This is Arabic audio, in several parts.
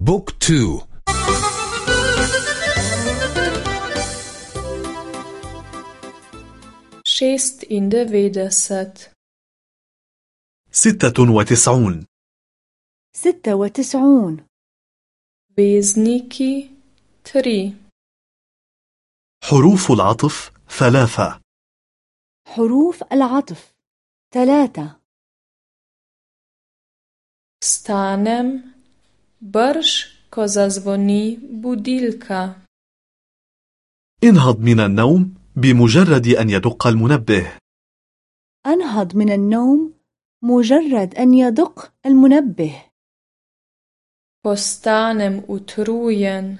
Book two. Šestindevetdeset ستة وتسعون. ستة وتسعون. Vezniki tri. حروف العطف ثلاثة. حروف العطف ثلاثة. ستانم برش كوزازفوني بوديلكا انهض من النوم بمجرد أن يدق المنبه. أنهض من النوم مجرد أن يدق المنبه. Postanem utrujen,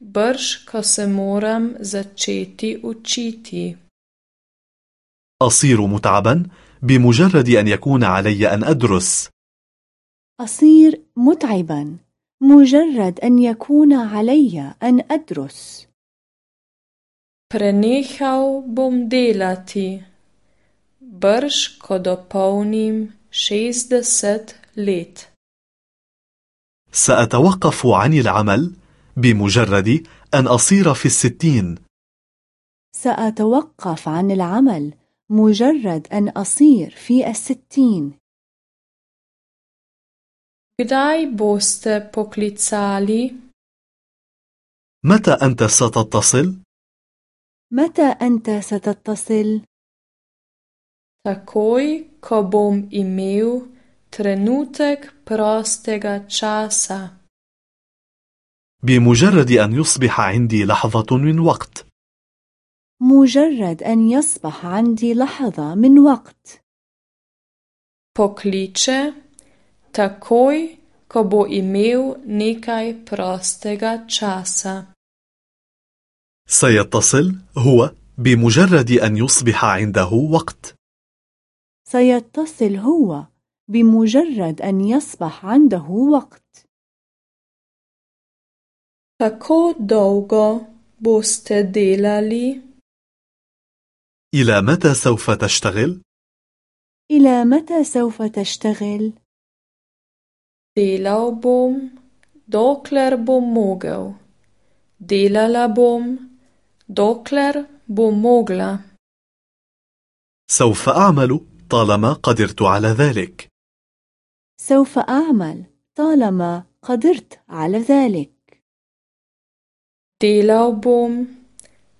brž ko se moram začeti učiti. أصير متعبا بمجرد أن يكون علي أن أدرس. أصير متعبا مجرد أن يكون علي أن أدرس. Prenehal bom delati, brž ko dopolnim 60 let. سأتوقف عن العمل بمجرد أن أصير في الستين. سأتوقف عن العمل مجرد أن أصير في الستين. Kdaj boste poklicali? متى أنت ستتصل؟ متى أنت ستتصل؟ Takoj, ko bom imel trenutek prostega časa. بمجرد أن يصبح عندي لحظة من وقت مجرد أن يصبح عندي لحظة من وقت Pokliče takoj, ko bo imel nekaj prostega časa. سيتصل هو بمجرد أن يصبح عنده وقت سيتصل هو بمجرد أن يصبح عنده وقت Kako dolgo boste delali? إلى متى سوف تشتغل؟ إلى متى سوف تشتغل؟ Delal bom, dokler bom mogel. Delala bom, dokler bom mogla. سوف أعمل طالما قدرت على ذلك سوف أعمل طالما قدرت على ذلك Delal bom,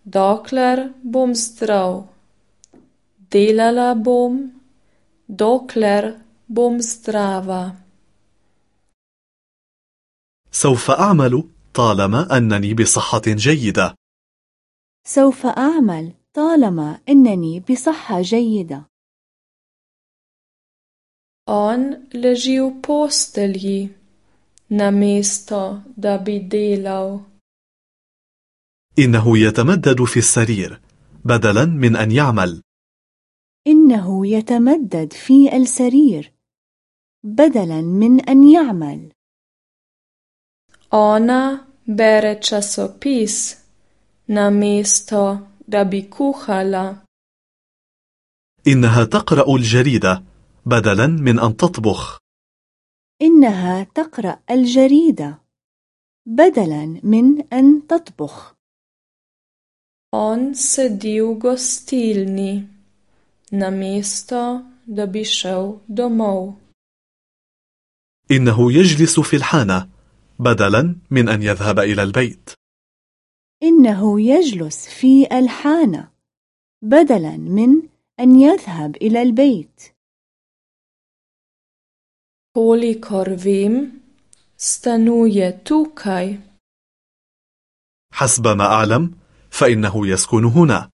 dokler bom zdrav. Delala bom, dokler bom zdrava. سوف أعمل طالما أنني بصحة جيدة. سوف أعمل طالما أنني بصحة جيدة. On leži v postelji, namesto da bi delal. إنه يتمدد في السرير بدلا من أن يعمل. إنه يتمدد في السرير بدلا من أن يعمل. Ona bere časopis, namesto da bi kuhala. إنها تقرأ الجريدة بدلا من أن تطبخ إنها تقرأ الجريدة بدلا من أن تطبخ On sedi v gostilni, namesto da bi šel domov. إنه يجلس في الحانة بدلا من أن يذهب إلى البيت. إنه يجلس في الحانة بدلا من أن يذهب إلى البيت. Kolikor vem, stanuje tukaj. حسب ما أعلم فإنه يسكن هنا.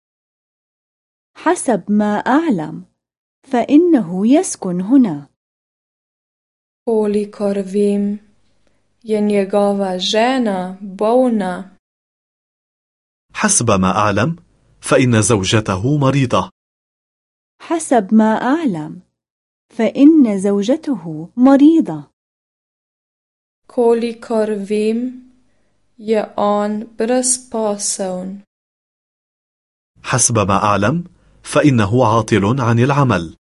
حسب ما أعلم فإنه يسكن هنا. Kolikor vem, je njegova žena bolna. حسب ما أعلم فإن زوجته مريضة حسب ما أعلم فإن زوجته مريضة Kolikor vem, je on brezposeln. حسب ما أعلم فإنه عاطل عن العمل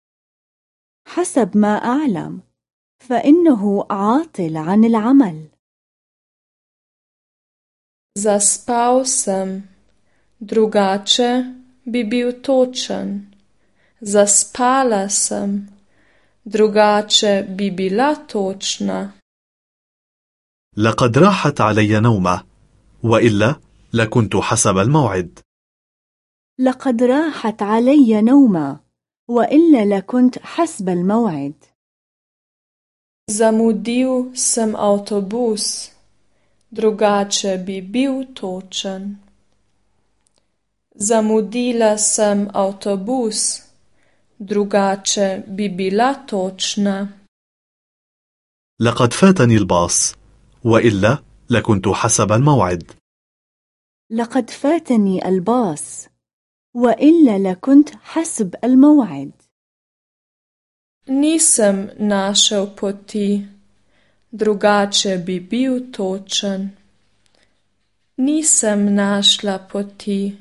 حسب ما أعلم فإنه عاطل عن العمل Zaspal sem, drugače bi bil točen. Zaspala sem, drugače bi bila točna. لقد راحت علي نومة وإلا لكنت حسب الموعد. لقد راحت علي نومة وإلا لكنت حسب الموعد. زموديو سم أوتوبوس drugače bi bil točen. Zamudila sem avtobus, drugače bi bila točna. لقد فاتني الباص وإلا لكنت حسب الموعد لقد فاتني الباص وإلا لكنت حسب الموعد نيسم ناشو بوتي drugače bi bil točen. Nisem našla poti,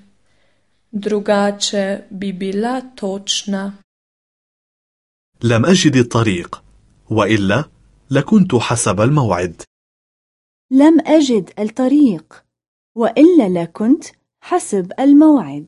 drugače bi bila točna. لم أجد الطريق وإلا لكنت حسب الموعد لم أجد الطريق وإلا لكنت حسب الموعد